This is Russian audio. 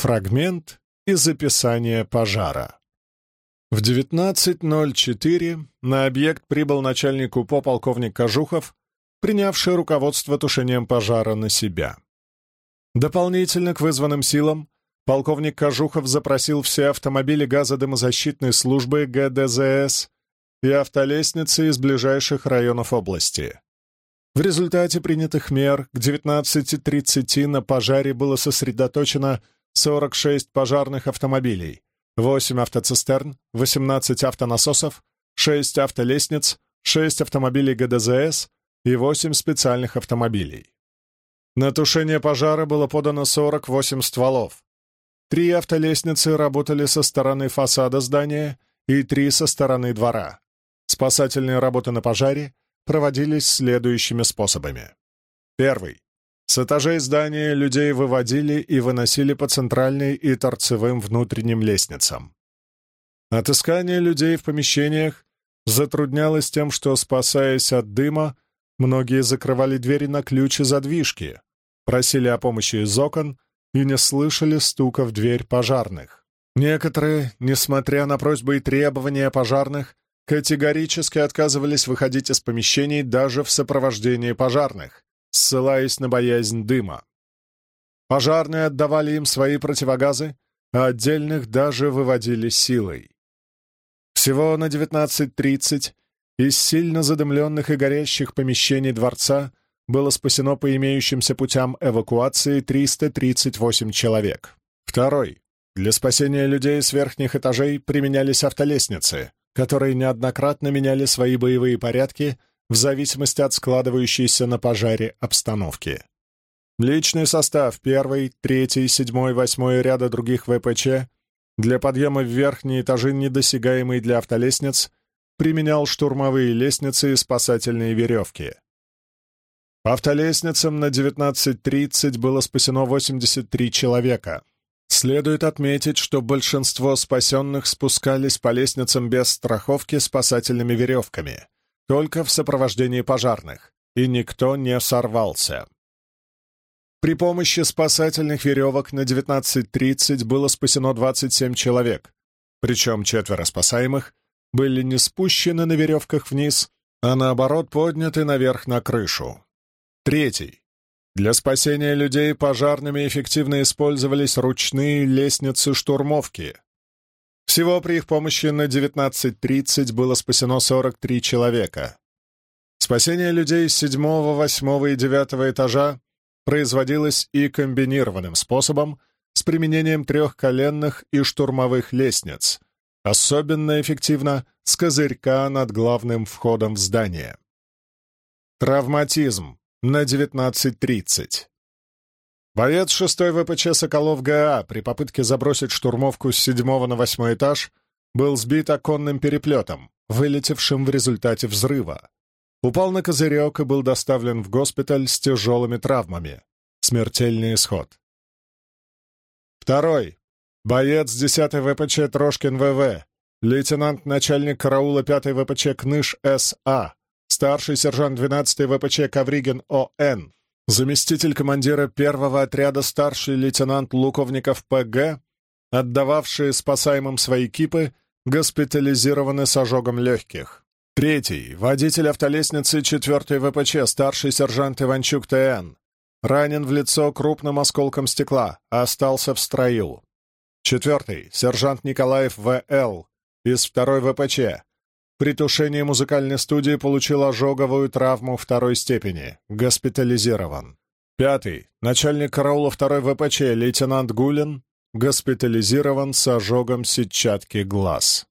Фрагмент из описания пожара. В 19.04 на объект прибыл начальник УПО полковник Кожухов, принявший руководство тушением пожара на себя. Дополнительно к вызванным силам полковник Кожухов запросил все автомобили газодымозащитной службы ГДЗС и автолестницы из ближайших районов области. В результате принятых мер к 19.30 на пожаре было сосредоточено 46 пожарных автомобилей, 8 автоцистерн, 18 автонасосов, 6 автолестниц, 6 автомобилей ГДЗС и 8 специальных автомобилей. На тушение пожара было подано 48 стволов. Три автолестницы работали со стороны фасада здания и три со стороны двора. Спасательные работы на пожаре проводились следующими способами. Первый. С этажей здания людей выводили и выносили по центральной и торцевым внутренним лестницам. Отыскание людей в помещениях затруднялось тем, что, спасаясь от дыма, многие закрывали двери на ключ и задвижки, просили о помощи из окон и не слышали стука в дверь пожарных. Некоторые, несмотря на просьбы и требования пожарных, категорически отказывались выходить из помещений даже в сопровождении пожарных, ссылаясь на боязнь дыма. Пожарные отдавали им свои противогазы, а отдельных даже выводили силой. Всего на 19.30 из сильно задымленных и горящих помещений дворца было спасено по имеющимся путям эвакуации 338 человек. Второй. Для спасения людей с верхних этажей применялись автолестницы, которые неоднократно меняли свои боевые порядки в зависимости от складывающейся на пожаре обстановки. Личный состав 1, 3, 7, 8 ряда других ВПЧ для подъема в верхние этажи, недосягаемые для автолестниц, применял штурмовые лестницы и спасательные веревки. Автолестницам на 19.30 было спасено 83 человека, Следует отметить, что большинство спасенных спускались по лестницам без страховки спасательными веревками, только в сопровождении пожарных, и никто не сорвался. При помощи спасательных веревок на 19.30 было спасено 27 человек, причем четверо спасаемых были не спущены на веревках вниз, а наоборот подняты наверх на крышу. Третий, для спасения людей пожарными эффективно использовались ручные лестницы-штурмовки. Всего при их помощи на 19.30 было спасено 43 человека. Спасение людей с 7, 8 и 9 этажа производилось и комбинированным способом с применением трехколенных и штурмовых лестниц, особенно эффективно с козырька над главным входом в здание. Травматизм на 19.30. Боец 6 ВПЧ «Соколов ГА» при попытке забросить штурмовку с 7 на 8 этаж был сбит оконным переплетом, вылетевшим в результате взрыва. Упал на козырек и был доставлен в госпиталь с тяжелыми травмами. Смертельный исход. Второй. Боец 10 ВПЧ Трошкин ВВ, лейтенант-начальник караула 5 ВПЧ Кныш С.А., старший сержант 12-й ВПЧ Кавригин О.Н., заместитель командира первого отряда старший лейтенант Луковников П.Г., отдававшие спасаемым свои КИПы, госпитализированы с ожогом легких. Третий — водитель автолестницы 4-й ВПЧ, старший сержант Иванчук Т.Н., ранен в лицо крупным осколком стекла, остался в строю. Четвертый — сержант Николаев В.Л. из 2-й ВПЧ, при тушении музыкальной студии получил ожоговую травму второй степени, госпитализирован. Пятый. Начальник караула второй ВПЧ, лейтенант Гулин, госпитализирован с ожогом сетчатки глаз.